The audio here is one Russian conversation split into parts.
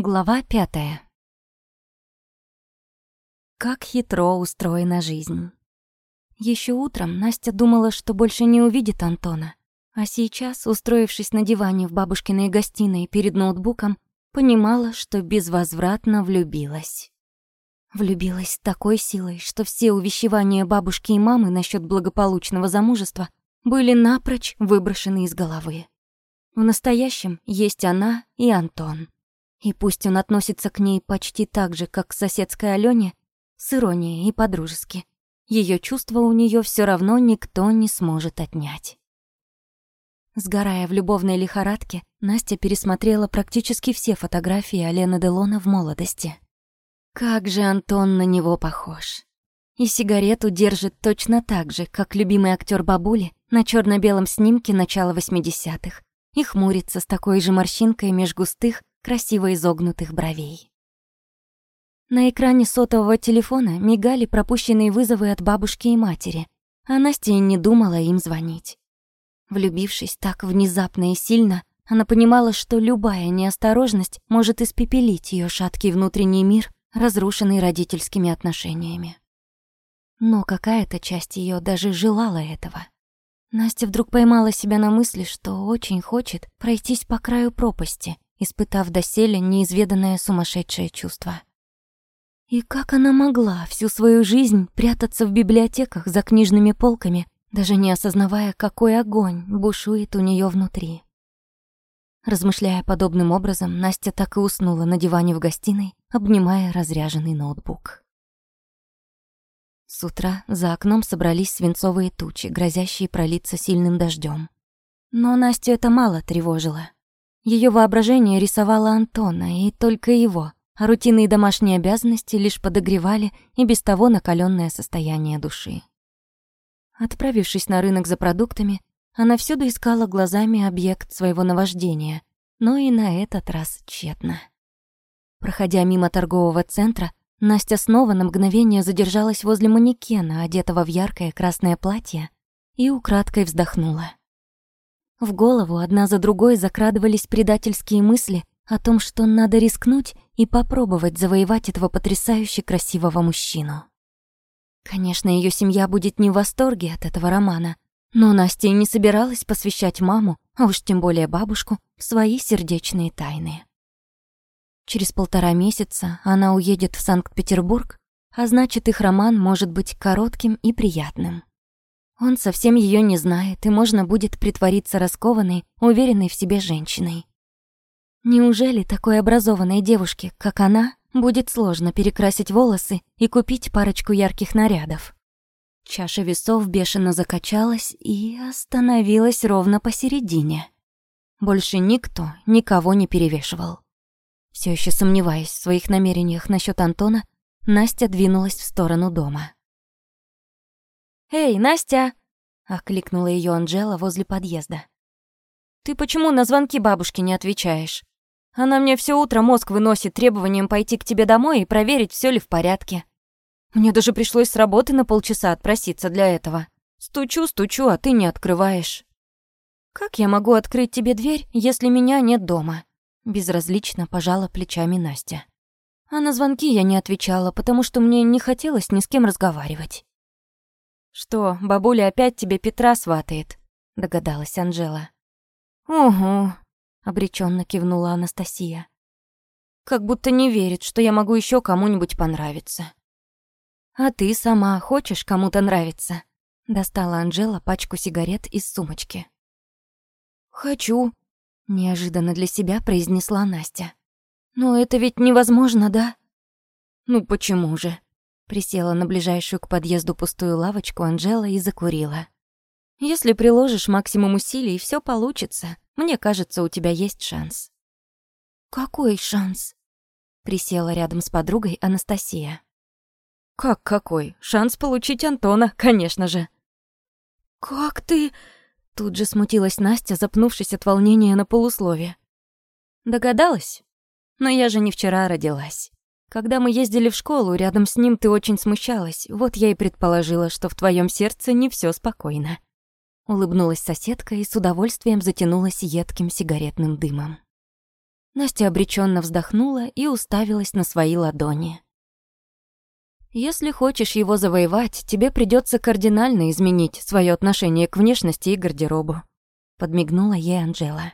Глава пятая. Как хитро устроена жизнь. Еще утром Настя думала, что больше не увидит Антона, а сейчас, устроившись на диване в бабушкиной гостиной перед ноутбуком, понимала, что безвозвратно влюбилась. Влюбилась такой силой, что все увещевания бабушки и мамы насчет благополучного замужества были напрочь выброшены из головы. В настоящем есть она и Антон. И пусть он относится к ней почти так же, как к соседской Алёне, с иронией и по-дружески, её чувства у неё всё равно никто не сможет отнять. Сгорая в любовной лихорадке, Настя пересмотрела практически все фотографии Алены Делона в молодости. Как же Антон на него похож. И сигарету держит точно так же, как любимый актер бабули на черно белом снимке начала 80-х, и хмурится с такой же морщинкой меж густых, красиво изогнутых бровей. На экране сотового телефона мигали пропущенные вызовы от бабушки и матери, а Настя не думала им звонить. Влюбившись так внезапно и сильно, она понимала, что любая неосторожность может испепелить ее шаткий внутренний мир, разрушенный родительскими отношениями. Но какая-то часть ее даже желала этого. Настя вдруг поймала себя на мысли, что очень хочет пройтись по краю пропасти, испытав доселе неизведанное сумасшедшее чувство. И как она могла всю свою жизнь прятаться в библиотеках за книжными полками, даже не осознавая, какой огонь бушует у нее внутри? Размышляя подобным образом, Настя так и уснула на диване в гостиной, обнимая разряженный ноутбук. С утра за окном собрались свинцовые тучи, грозящие пролиться сильным дождем. Но Настю это мало тревожило. Ее воображение рисовало Антона, и только его, а рутинные домашние обязанности лишь подогревали и без того накаленное состояние души. Отправившись на рынок за продуктами, она всюду искала глазами объект своего наваждения, но и на этот раз тщетно. Проходя мимо торгового центра, Настя снова на мгновение задержалась возле манекена, одетого в яркое красное платье, и украдкой вздохнула. В голову одна за другой закрадывались предательские мысли о том, что надо рискнуть и попробовать завоевать этого потрясающе красивого мужчину. Конечно, ее семья будет не в восторге от этого романа, но Настя и не собиралась посвящать маму, а уж тем более бабушку, свои сердечные тайны. Через полтора месяца она уедет в Санкт-Петербург, а значит, их роман может быть коротким и приятным. Он совсем ее не знает, и можно будет притвориться раскованной, уверенной в себе женщиной. Неужели такой образованной девушке, как она, будет сложно перекрасить волосы и купить парочку ярких нарядов? Чаша весов бешено закачалась и остановилась ровно посередине. Больше никто никого не перевешивал. Все еще сомневаясь в своих намерениях насчет Антона, Настя двинулась в сторону дома. «Эй, Настя!» — окликнула ее Анжела возле подъезда. «Ты почему на звонки бабушки не отвечаешь? Она мне все утро мозг выносит требованием пойти к тебе домой и проверить, все ли в порядке. Мне даже пришлось с работы на полчаса отпроситься для этого. Стучу, стучу, а ты не открываешь. Как я могу открыть тебе дверь, если меня нет дома?» Безразлично пожала плечами Настя. А на звонки я не отвечала, потому что мне не хотелось ни с кем разговаривать. «Что, бабуля опять тебе Петра сватает?» — догадалась Анжела. «Угу», — обреченно кивнула Анастасия. «Как будто не верит, что я могу еще кому-нибудь понравиться». «А ты сама хочешь кому-то нравиться?» — достала Анжела пачку сигарет из сумочки. «Хочу», Неожиданно для себя произнесла Настя. «Но это ведь невозможно, да?» «Ну почему же?» Присела на ближайшую к подъезду пустую лавочку Анжела и закурила. «Если приложишь максимум усилий, все получится. Мне кажется, у тебя есть шанс». «Какой шанс?» Присела рядом с подругой Анастасия. «Как какой? Шанс получить Антона, конечно же». «Как ты...» Тут же смутилась Настя, запнувшись от волнения на полуслове. Догадалась? Но я же не вчера родилась. Когда мы ездили в школу, рядом с ним ты очень смущалась. Вот я и предположила, что в твоем сердце не все спокойно. Улыбнулась соседка и с удовольствием затянулась едким сигаретным дымом. Настя обреченно вздохнула и уставилась на свои ладони. Если хочешь его завоевать, тебе придется кардинально изменить свое отношение к внешности и гардеробу. Подмигнула ей Анжела.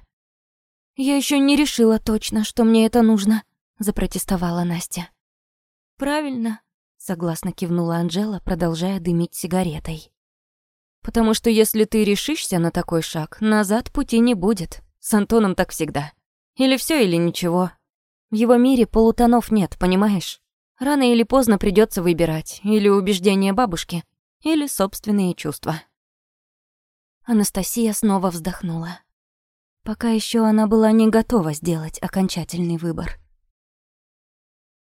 Я еще не решила точно, что мне это нужно, запротестовала Настя. Правильно, согласно кивнула Анжела, продолжая дымить сигаретой. Потому что если ты решишься на такой шаг, назад пути не будет. С Антоном так всегда. Или все, или ничего. В его мире полутонов нет, понимаешь? Рано или поздно придется выбирать или убеждения бабушки, или собственные чувства. Анастасия снова вздохнула. Пока еще она была не готова сделать окончательный выбор.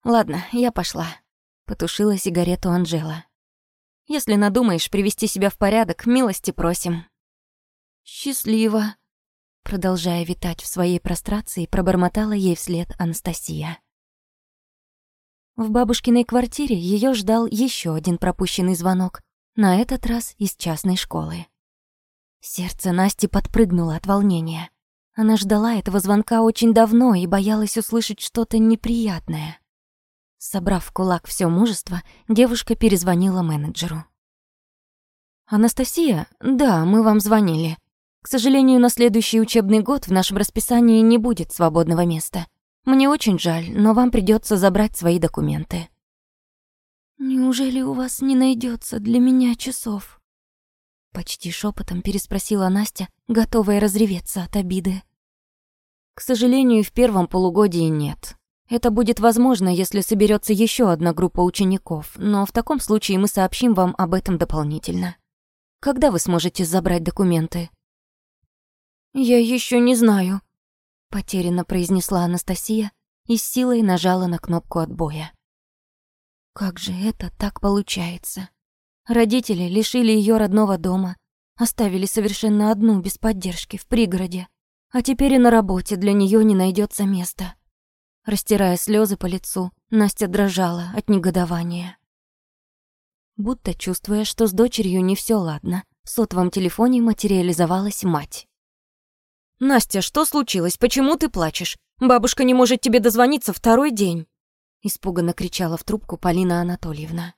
«Ладно, я пошла», — потушила сигарету Анжела. «Если надумаешь привести себя в порядок, милости просим». «Счастливо», — продолжая витать в своей прострации, пробормотала ей вслед Анастасия. В бабушкиной квартире ее ждал еще один пропущенный звонок, на этот раз из частной школы. Сердце Насти подпрыгнуло от волнения. Она ждала этого звонка очень давно и боялась услышать что-то неприятное. Собрав в кулак все мужество, девушка перезвонила менеджеру. «Анастасия, да, мы вам звонили. К сожалению, на следующий учебный год в нашем расписании не будет свободного места. Мне очень жаль, но вам придется забрать свои документы. Неужели у вас не найдется для меня часов? Почти шепотом переспросила Настя, готовая разреветься от обиды. К сожалению, в первом полугодии нет. Это будет возможно, если соберется еще одна группа учеников, но в таком случае мы сообщим вам об этом дополнительно. Когда вы сможете забрать документы? Я еще не знаю, потерянно произнесла Анастасия и с силой нажала на кнопку отбоя. Как же это так получается? Родители лишили ее родного дома, оставили совершенно одну без поддержки в пригороде, а теперь и на работе для нее не найдется места. Растирая слезы по лицу, Настя дрожала от негодования. Будто чувствуя, что с дочерью не все ладно, в сотовом телефоне материализовалась мать. «Настя, что случилось? Почему ты плачешь? Бабушка не может тебе дозвониться второй день!» Испуганно кричала в трубку Полина Анатольевна.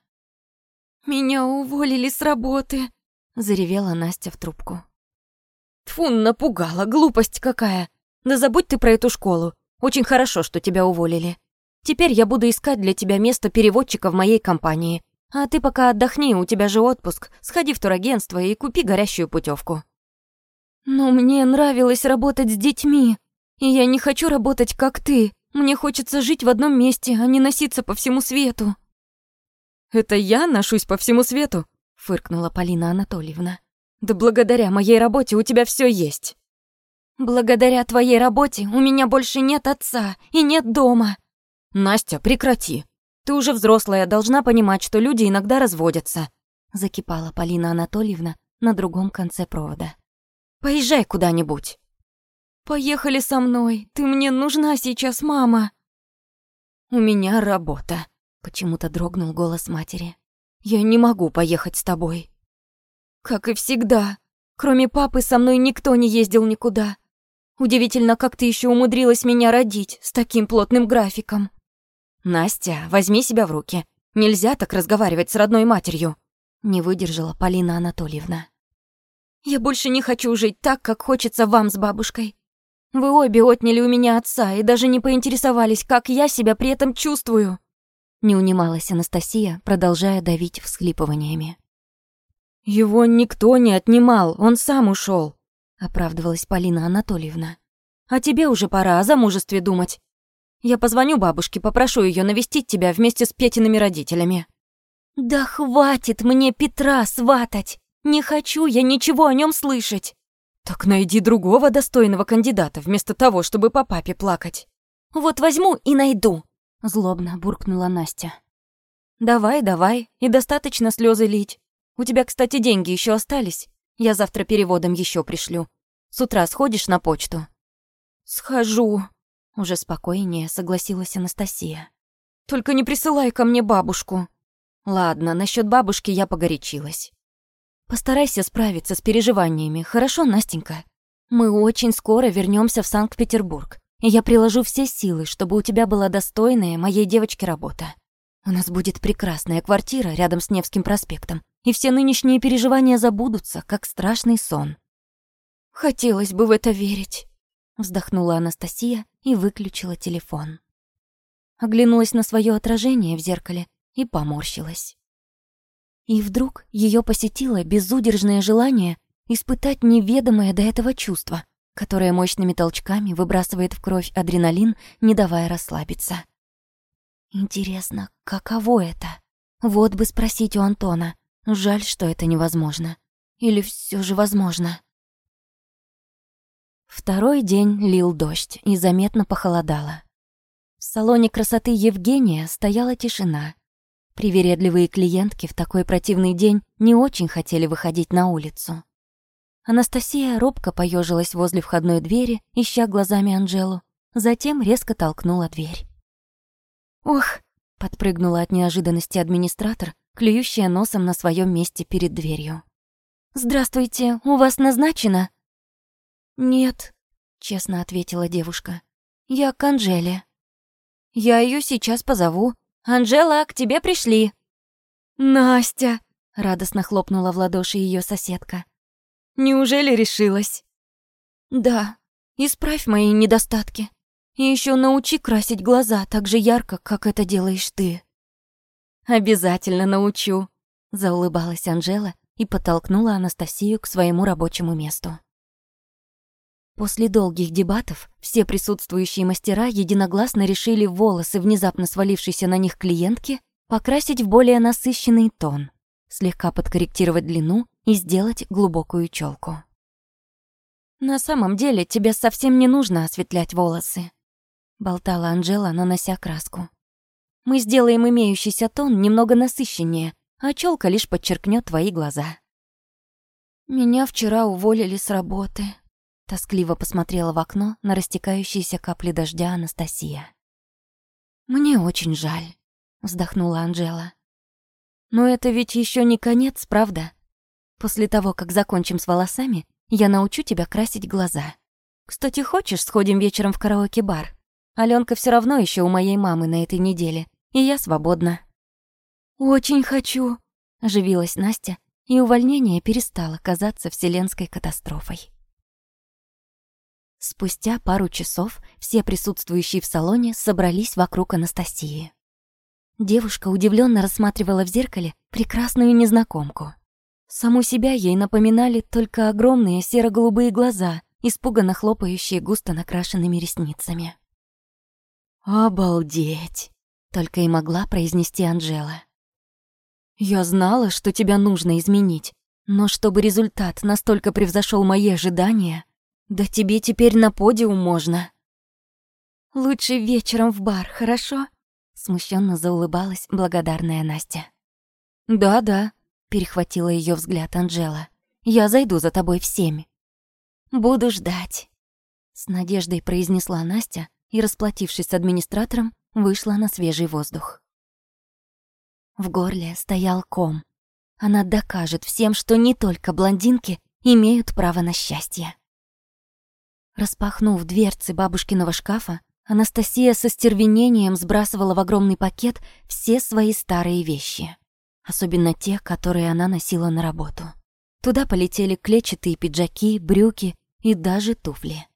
«Меня уволили с работы!» Заревела Настя в трубку. Тфу, напугала, глупость какая! Да забудь ты про эту школу. Очень хорошо, что тебя уволили. Теперь я буду искать для тебя место переводчика в моей компании. А ты пока отдохни, у тебя же отпуск. Сходи в турагентство и купи горящую путевку. Но мне нравилось работать с детьми. И я не хочу работать, как ты. Мне хочется жить в одном месте, а не носиться по всему свету. Это я ношусь по всему свету, фыркнула Полина Анатольевна. Да благодаря моей работе у тебя все есть. Благодаря твоей работе у меня больше нет отца и нет дома. Настя, прекрати. Ты уже взрослая, должна понимать, что люди иногда разводятся. Закипала Полина Анатольевна на другом конце провода. Поезжай куда-нибудь. Поехали со мной. Ты мне нужна сейчас, мама. У меня работа. Почему-то дрогнул голос матери. Я не могу поехать с тобой. Как и всегда. Кроме папы со мной никто не ездил никуда. Удивительно, как ты еще умудрилась меня родить с таким плотным графиком. Настя, возьми себя в руки. Нельзя так разговаривать с родной матерью. Не выдержала Полина Анатольевна. Я больше не хочу жить так, как хочется вам с бабушкой. Вы обе отняли у меня отца и даже не поинтересовались, как я себя при этом чувствую. Не унималась Анастасия, продолжая давить всхлипываниями. Его никто не отнимал, он сам ушел, оправдывалась Полина Анатольевна. А тебе уже пора о замужестве думать. Я позвоню бабушке, попрошу ее навестить тебя вместе с Петиными родителями. Да хватит мне Петра сватать. Не хочу я ничего о нем слышать. Так найди другого достойного кандидата, вместо того, чтобы по папе плакать. Вот возьму и найду, злобно буркнула Настя. Давай, давай, и достаточно слезы лить. У тебя, кстати, деньги еще остались. Я завтра переводом еще пришлю. С утра сходишь на почту. Схожу, уже спокойнее согласилась Анастасия. Только не присылай ко мне бабушку. Ладно, насчет бабушки я погорячилась. Постарайся справиться с переживаниями, хорошо, Настенька? Мы очень скоро вернемся в Санкт-Петербург, и я приложу все силы, чтобы у тебя была достойная моей девочки работа. У нас будет прекрасная квартира рядом с Невским проспектом, и все нынешние переживания забудутся, как страшный сон. Хотелось бы в это верить, вздохнула Анастасия и выключила телефон. Оглянулась на свое отражение в зеркале и поморщилась. И вдруг ее посетило безудержное желание испытать неведомое до этого чувство, которое мощными толчками выбрасывает в кровь адреналин, не давая расслабиться. Интересно, каково это? Вот бы спросить у Антона. Жаль, что это невозможно. Или все же возможно? Второй день лил дождь и заметно похолодало. В салоне красоты Евгения стояла тишина. Привередливые клиентки в такой противный день не очень хотели выходить на улицу. Анастасия робко поежилась возле входной двери, ища глазами Анжелу, затем резко толкнула дверь. «Ох!» — подпрыгнула от неожиданности администратор, клюющая носом на своем месте перед дверью. «Здравствуйте, у вас назначено?» «Нет», — честно ответила девушка. «Я к Анжеле». «Я ее сейчас позову. Анжела, к тебе пришли». «Настя!» — радостно хлопнула в ладоши ее соседка. «Неужели решилась?» «Да, исправь мои недостатки. И еще научи красить глаза так же ярко, как это делаешь ты». «Обязательно научу», — заулыбалась Анжела и подтолкнула Анастасию к своему рабочему месту. После долгих дебатов все присутствующие мастера единогласно решили волосы внезапно свалившейся на них клиентки покрасить в более насыщенный тон, слегка подкорректировать длину и сделать глубокую челку. «На самом деле тебе совсем не нужно осветлять волосы», — болтала Анжела, нанося краску. «Мы сделаем имеющийся тон немного насыщеннее, а челка лишь подчеркнет твои глаза». «Меня вчера уволили с работы», Тоскливо посмотрела в окно на растекающиеся капли дождя Анастасия. «Мне очень жаль», — вздохнула Анжела. «Но это ведь еще не конец, правда? После того, как закончим с волосами, я научу тебя красить глаза. Кстати, хочешь, сходим вечером в караоке-бар? Алёнка все равно еще у моей мамы на этой неделе, и я свободна». «Очень хочу», — оживилась Настя, и увольнение перестало казаться вселенской катастрофой. Спустя пару часов все присутствующие в салоне собрались вокруг Анастасии. Девушка удивленно рассматривала в зеркале прекрасную незнакомку. Саму себя ей напоминали только огромные серо-голубые глаза, испуганно хлопающие густо накрашенными ресницами. «Обалдеть!» — только и могла произнести Анжела. «Я знала, что тебя нужно изменить, но чтобы результат настолько превзошел мои ожидания, да тебе теперь на подиум можно. Лучше вечером в бар, хорошо? Смущенно заулыбалась благодарная Настя. Да-да, перехватила ее взгляд Анжела. Я зайду за тобой в семь. Буду ждать. С надеждой произнесла Настя и, расплатившись с администратором, вышла на свежий воздух. В горле стоял ком. Она докажет всем, что не только блондинки имеют право на счастье. Распахнув дверцы бабушкиного шкафа, Анастасия со стервенением сбрасывала в огромный пакет все свои старые вещи. Особенно те, которые она носила на работу. Туда полетели клетчатые пиджаки, брюки и даже туфли.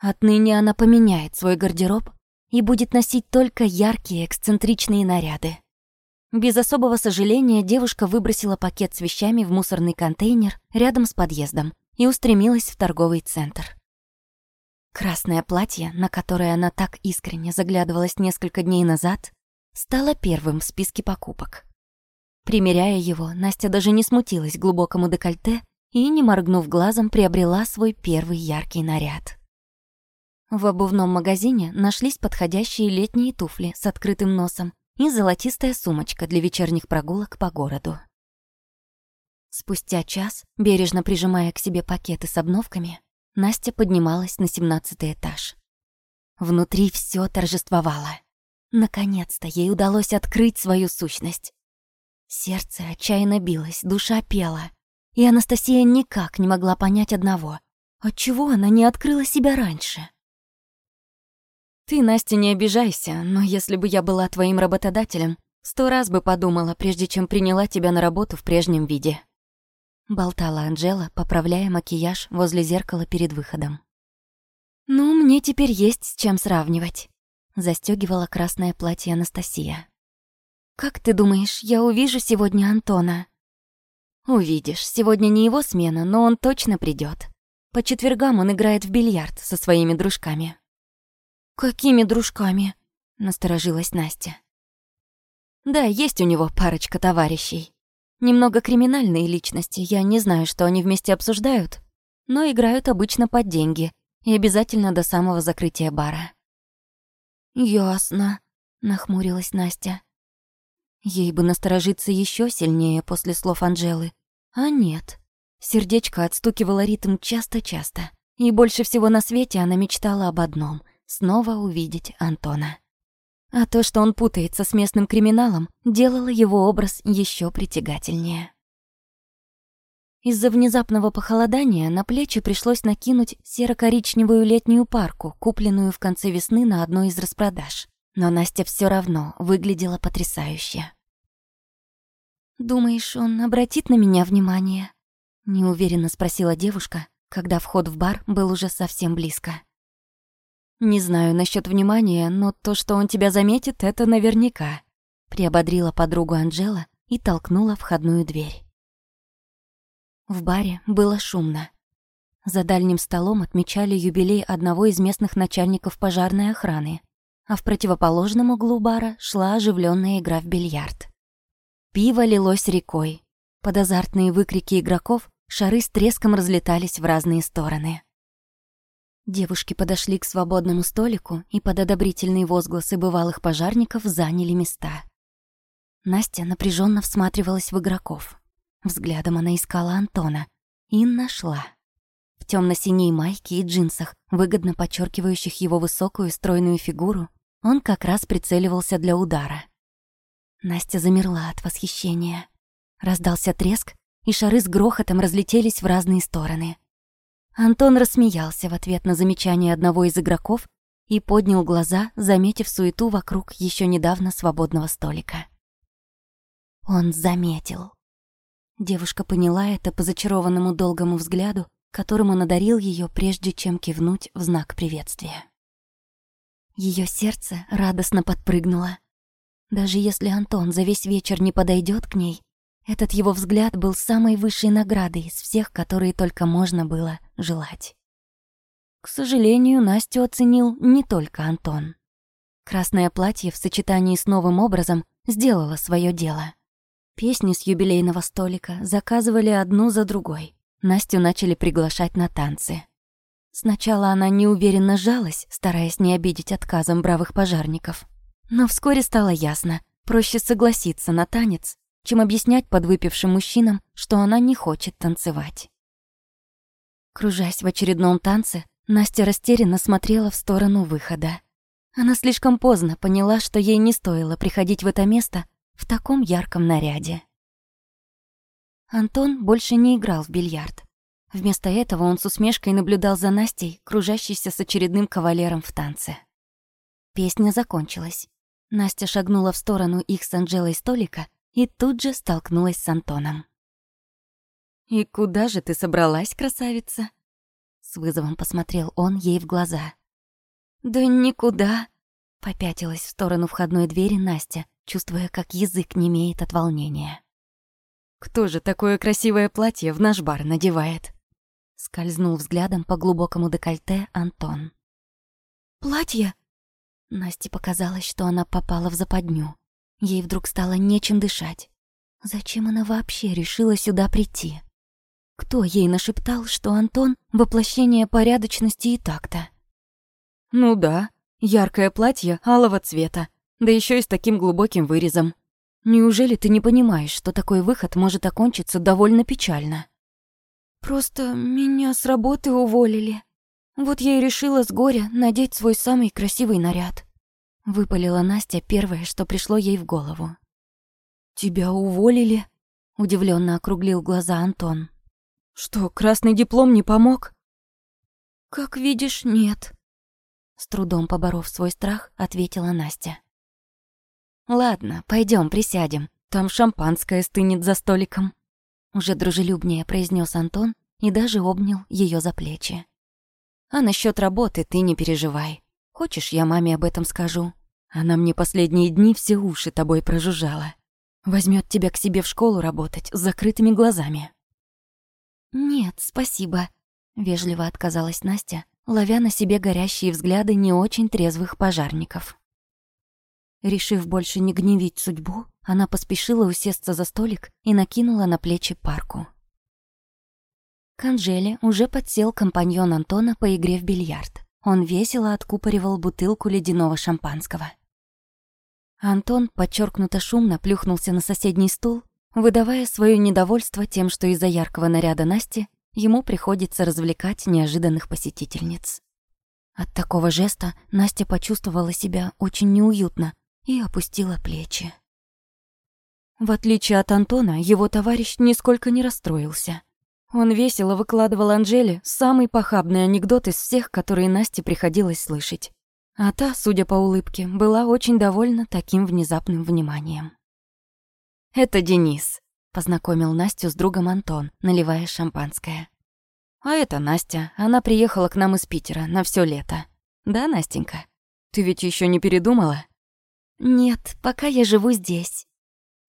Отныне она поменяет свой гардероб и будет носить только яркие эксцентричные наряды. Без особого сожаления девушка выбросила пакет с вещами в мусорный контейнер рядом с подъездом и устремилась в торговый центр. Красное платье, на которое она так искренне заглядывалась несколько дней назад, стало первым в списке покупок. Примеряя его, Настя даже не смутилась глубокому декольте и, не моргнув глазом, приобрела свой первый яркий наряд. В обувном магазине нашлись подходящие летние туфли с открытым носом и золотистая сумочка для вечерних прогулок по городу. Спустя час, бережно прижимая к себе пакеты с обновками, Настя поднималась на семнадцатый этаж. Внутри все торжествовало. Наконец-то ей удалось открыть свою сущность. Сердце отчаянно билось, душа пела. И Анастасия никак не могла понять одного. Отчего она не открыла себя раньше? Ты, Настя, не обижайся, но если бы я была твоим работодателем, сто раз бы подумала, прежде чем приняла тебя на работу в прежнем виде. Болтала Анжела, поправляя макияж возле зеркала перед выходом. «Ну, мне теперь есть с чем сравнивать», — застёгивала красное платье Анастасия. «Как ты думаешь, я увижу сегодня Антона?» «Увидишь, сегодня не его смена, но он точно придёт. По четвергам он играет в бильярд со своими дружками». «Какими дружками?» — насторожилась Настя. «Да, есть у него парочка товарищей. Немного криминальные личности, я не знаю, что они вместе обсуждают, но играют обычно под деньги и обязательно до самого закрытия бара». «Ясно», — нахмурилась Настя. Ей бы насторожиться еще сильнее после слов Анжелы. А нет. Сердечко отстукивало ритм часто-часто. И больше всего на свете она мечтала об одном — снова увидеть Антона. А то, что он путается с местным криминалом, делало его образ еще притягательнее. Из-за внезапного похолодания на плечи пришлось накинуть серо-коричневую летнюю парку, купленную в конце весны на одной из распродаж. Но Настя все равно выглядела потрясающе. «Думаешь, он обратит на меня внимание?» — неуверенно спросила девушка, когда вход в бар был уже совсем близко. «Не знаю насчет внимания, но то, что он тебя заметит, это наверняка», — приободрила подругу Анжела и толкнула входную дверь. В баре было шумно. За дальним столом отмечали юбилей одного из местных начальников пожарной охраны, а в противоположном углу бара шла оживленная игра в бильярд. Пиво лилось рекой. Под азартные выкрики игроков шары с треском разлетались в разные стороны. Девушки подошли к свободному столику и под одобрительные возгласы бывалых пожарников заняли места. Настя напряженно всматривалась в игроков. Взглядом она искала Антона и нашла. В темно синей майке и джинсах, выгодно подчеркивающих его высокую стройную фигуру, он как раз прицеливался для удара. Настя замерла от восхищения. Раздался треск, и шары с грохотом разлетелись в разные стороны. Антон рассмеялся в ответ на замечание одного из игроков и поднял глаза, заметив суету вокруг еще недавно свободного столика. Он заметил. Девушка поняла это по зачарованному долгому взгляду, которым он одарил ее, прежде чем кивнуть в знак приветствия. Ее сердце радостно подпрыгнуло. Даже если Антон за весь вечер не подойдет к ней, этот его взгляд был самой высшей наградой из всех, которые только можно было желать. К сожалению, Настю оценил не только Антон. Красное платье в сочетании с новым образом сделало свое дело. Песни с юбилейного столика заказывали одну за другой. Настю начали приглашать на танцы. Сначала она неуверенно жалась, стараясь не обидеть отказом бравых пожарников. Но вскоре стало ясно, проще согласиться на танец, чем объяснять подвыпившим мужчинам, что она не хочет танцевать. Кружась в очередном танце, Настя растерянно смотрела в сторону выхода. Она слишком поздно поняла, что ей не стоило приходить в это место в таком ярком наряде. Антон больше не играл в бильярд. Вместо этого он с усмешкой наблюдал за Настей, кружащейся с очередным кавалером в танце. Песня закончилась. Настя шагнула в сторону их с Анжелой столика и тут же столкнулась с Антоном. «И куда же ты собралась, красавица?» С вызовом посмотрел он ей в глаза. «Да никуда», — попятилась в сторону входной двери Настя, чувствуя, как язык не имеет от волнения. «Кто же такое красивое платье в наш бар надевает?» Скользнул взглядом по глубокому декольте Антон. «Платье?» Насте показалось, что она попала в западню. Ей вдруг стало нечем дышать. Зачем она вообще решила сюда прийти? Кто ей нашептал, что Антон — воплощение порядочности и такта? «Ну да, яркое платье алого цвета, да еще и с таким глубоким вырезом. Неужели ты не понимаешь, что такой выход может окончиться довольно печально? Просто меня с работы уволили. Вот я и решила с горя надеть свой самый красивый наряд. Выпалила Настя первое, что пришло ей в голову. «Тебя уволили?» — удивленно округлил глаза Антон. «Что, красный диплом не помог?» «Как видишь, нет», С трудом поборов свой страх, ответила Настя. «Ладно, пойдем, присядем. Там шампанское стынет за столиком», уже дружелюбнее произнес Антон и даже обнял ее за плечи. «А насчет работы ты не переживай. Хочешь, я маме об этом скажу? Она мне последние дни все уши тобой прожужжала. Возьмет тебя к себе в школу работать с закрытыми глазами». «Нет, спасибо», — вежливо отказалась Настя, ловя на себе горящие взгляды не очень трезвых пожарников. Решив больше не гневить судьбу, она поспешила усесться за столик и накинула на плечи парку. К Анжеле уже подсел компаньон Антона по игре в бильярд. Он весело откупоривал бутылку ледяного шампанского. Антон подчеркнуто шумно плюхнулся на соседний стул, выдавая свое недовольство тем, что из-за яркого наряда Насти ему приходится развлекать неожиданных посетительниц. От такого жеста Настя почувствовала себя очень неуютно и опустила плечи. В отличие от Антона, его товарищ нисколько не расстроился. Он весело выкладывал Анжеле самый похабный анекдот из всех, которые Насте приходилось слышать. А та, судя по улыбке, была очень довольна таким внезапным вниманием. «Это Денис», — познакомил Настю с другом Антон, наливая шампанское. «А это Настя. Она приехала к нам из Питера на все лето. Да, Настенька? Ты ведь еще не передумала?» «Нет, пока я живу здесь».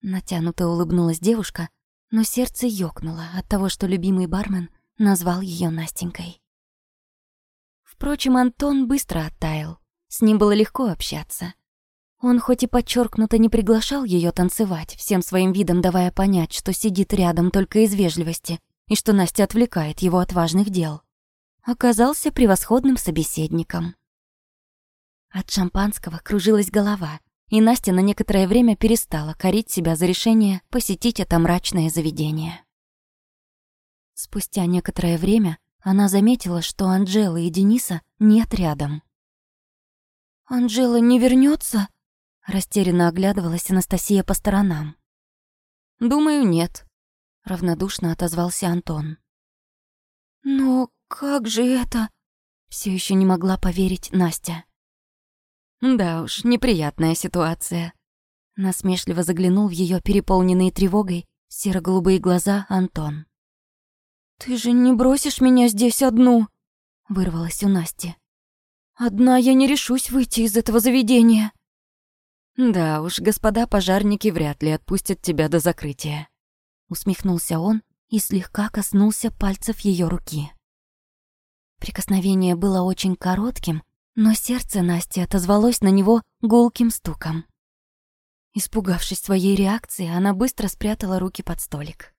Натянуто улыбнулась девушка, но сердце ёкнуло от того, что любимый бармен назвал ее Настенькой. Впрочем, Антон быстро оттаял. С ним было легко общаться. Он хоть и подчеркнуто не приглашал ее танцевать, всем своим видом давая понять, что сидит рядом только из вежливости и что Настя отвлекает его от важных дел, оказался превосходным собеседником. От шампанского кружилась голова, и Настя на некоторое время перестала корить себя за решение посетить это мрачное заведение. Спустя некоторое время она заметила, что Анжелы и Дениса нет рядом. «Анжела не вернется? растерянно оглядывалась Анастасия по сторонам. «Думаю, нет», — равнодушно отозвался Антон. «Но как же это?» — все еще не могла поверить Настя. Да уж, неприятная ситуация. Насмешливо заглянул в ее переполненные тревогой серо-голубые глаза Антон. «Ты же не бросишь меня здесь одну?» — вырвалась у Насти. «Одна я не решусь выйти из этого заведения». «Да уж, господа пожарники вряд ли отпустят тебя до закрытия», — усмехнулся он и слегка коснулся пальцев ее руки. Прикосновение было очень коротким, но сердце Насти отозвалось на него гулким стуком. Испугавшись своей реакции, она быстро спрятала руки под столик.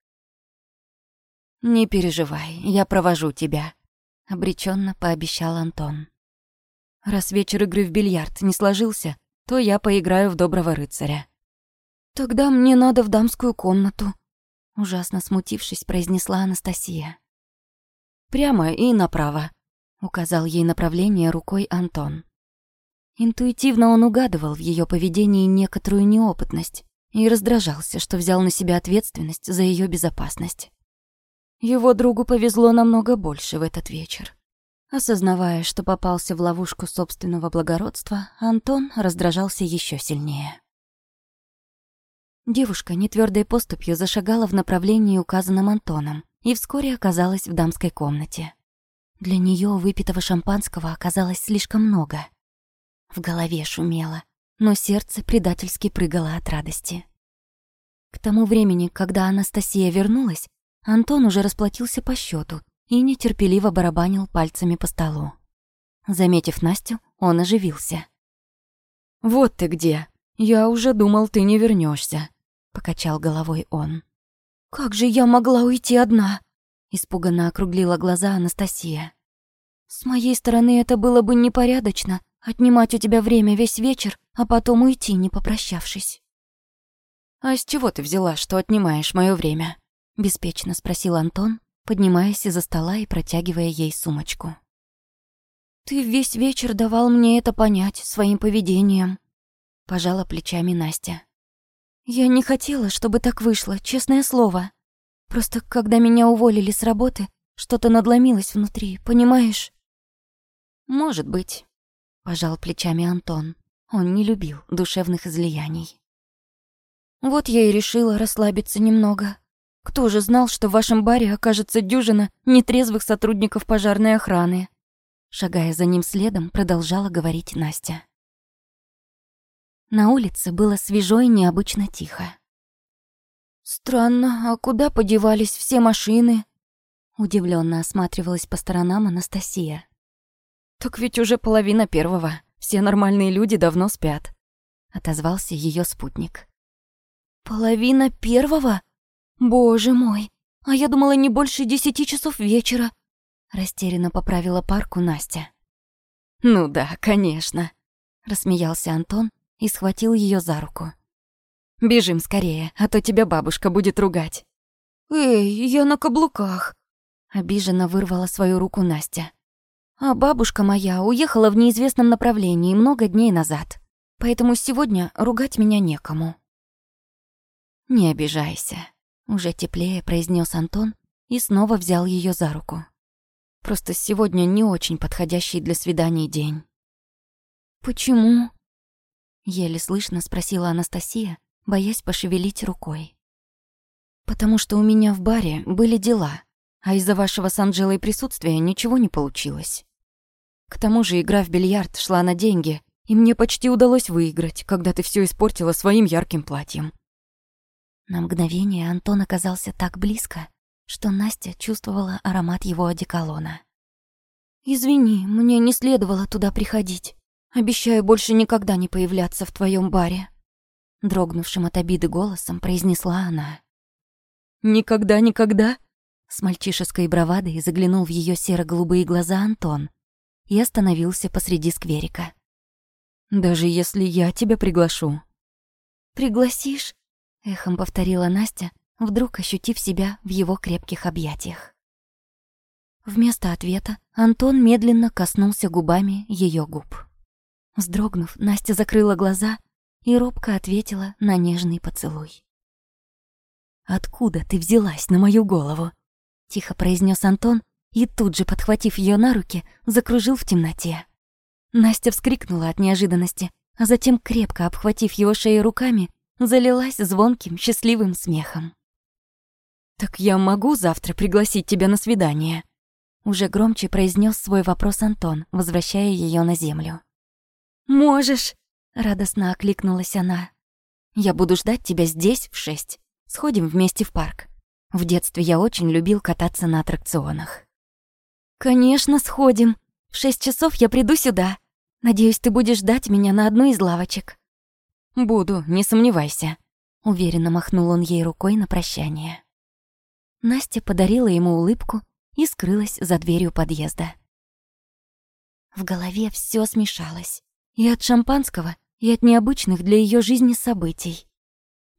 «Не переживай, я провожу тебя», — обреченно пообещал Антон. «Раз вечер игры в бильярд не сложился, то я поиграю в доброго рыцаря». «Тогда мне надо в дамскую комнату», — ужасно смутившись, произнесла Анастасия. «Прямо и направо», указал ей направление рукой Антон. Интуитивно он угадывал в ее поведении некоторую неопытность и раздражался, что взял на себя ответственность за ее безопасность. Его другу повезло намного больше в этот вечер. Осознавая, что попался в ловушку собственного благородства, Антон раздражался еще сильнее. Девушка нетвёрдой поступью зашагала в направлении, указанном Антоном, и вскоре оказалась в дамской комнате. Для нее выпитого шампанского оказалось слишком много. В голове шумело, но сердце предательски прыгало от радости. К тому времени, когда Анастасия вернулась, Антон уже расплатился по счету и нетерпеливо барабанил пальцами по столу. Заметив Настю, он оживился. «Вот ты где! Я уже думал, ты не вернешься, покачал головой он. «Как же я могла уйти одна?» Испуганно округлила глаза Анастасия. «С моей стороны это было бы непорядочно, отнимать у тебя время весь вечер, а потом уйти, не попрощавшись». «А с чего ты взяла, что отнимаешь мое время?» — беспечно спросил Антон, поднимаясь из-за стола и протягивая ей сумочку. «Ты весь вечер давал мне это понять своим поведением», — пожала плечами Настя. «Я не хотела, чтобы так вышло, честное слово. Просто когда меня уволили с работы, что-то надломилось внутри, понимаешь? Может быть. пожал плечами Антон. Он не любил душевных излияний. Вот я и решила расслабиться немного. Кто же знал, что в вашем баре окажется дюжина нетрезвых сотрудников пожарной охраны? Шагая за ним следом, продолжала говорить Настя. На улице было свежо и необычно тихо. «Странно, а куда подевались все машины?» Удивленно осматривалась по сторонам Анастасия. «Так ведь уже половина первого. Все нормальные люди давно спят», — отозвался ее спутник. «Половина первого? Боже мой, а я думала не больше десяти часов вечера», — растерянно поправила парку Настя. «Ну да, конечно», — рассмеялся Антон и схватил ее за руку. «Бежим скорее, а то тебя бабушка будет ругать». «Эй, я на каблуках», — обиженно вырвала свою руку Настя. А бабушка моя уехала в неизвестном направлении много дней назад, поэтому сегодня ругать меня некому. «Не обижайся», — уже теплее произнес Антон и снова взял ее за руку. «Просто сегодня не очень подходящий для свиданий день». «Почему?» — еле слышно спросила Анастасия, боясь пошевелить рукой. «Потому что у меня в баре были дела, а из-за вашего с Анжелой присутствия ничего не получилось. К тому же игра в бильярд шла на деньги, и мне почти удалось выиграть, когда ты все испортила своим ярким платьем. На мгновение Антон оказался так близко, что Настя чувствовала аромат его одеколона. «Извини, мне не следовало туда приходить. Обещаю больше никогда не появляться в твоем баре», — дрогнувшим от обиды голосом произнесла она. «Никогда, никогда?» С мальчишеской бравадой заглянул в ее серо-голубые глаза Антон, и остановился посреди скверика. «Даже если я тебя приглашу». «Пригласишь?» — эхом повторила Настя, вдруг ощутив себя в его крепких объятиях. Вместо ответа Антон медленно коснулся губами ее губ. Вздрогнув, Настя закрыла глаза и робко ответила на нежный поцелуй. «Откуда ты взялась на мою голову?» — тихо произнес Антон, и тут же, подхватив ее на руки, закружил в темноте. Настя вскрикнула от неожиданности, а затем, крепко обхватив его шею руками, залилась звонким, счастливым смехом. «Так я могу завтра пригласить тебя на свидание?» Уже громче произнес свой вопрос Антон, возвращая ее на землю. «Можешь!» — радостно окликнулась она. «Я буду ждать тебя здесь в шесть. Сходим вместе в парк. В детстве я очень любил кататься на аттракционах». «Конечно, сходим. В шесть часов я приду сюда. Надеюсь, ты будешь ждать меня на одной из лавочек». «Буду, не сомневайся», — уверенно махнул он ей рукой на прощание. Настя подарила ему улыбку и скрылась за дверью подъезда. В голове все смешалось. И от шампанского, и от необычных для ее жизни событий.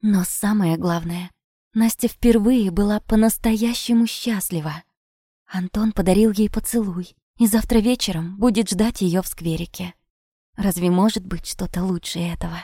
Но самое главное, Настя впервые была по-настоящему счастлива. Антон подарил ей поцелуй и завтра вечером будет ждать ее в скверике. Разве может быть что-то лучше этого?